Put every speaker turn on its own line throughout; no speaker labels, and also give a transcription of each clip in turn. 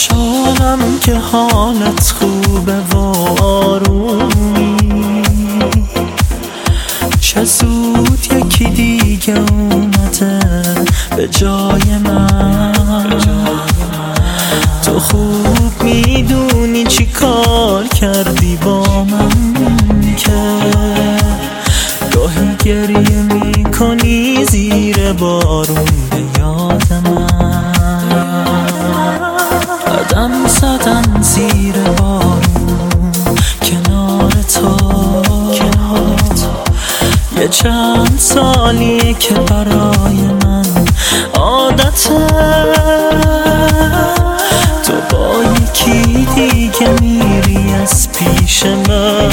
خوشحالم که حالت خوبه و آرومی. چه زود یکی دیگه اومده به جای من. تو خوب می‌دونی چی کار کردی با من که گاهی گریه می‌کنی زیر بارون. تو یه چند سالیه که برای من عادته. تو با یکی دیگه میری از پیش من.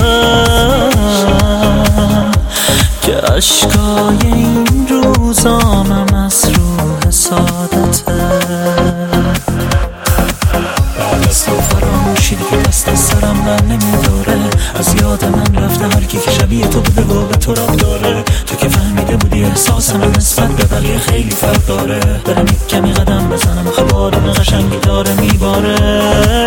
که اشکای این روزامم از روح سادته. تو راب داره. تو که فهمیده بودی احساس من نسبت به بقیه خیلی فرق داره. برم کمی قدم بزنم. آخه بارون قشنگی داره میباره.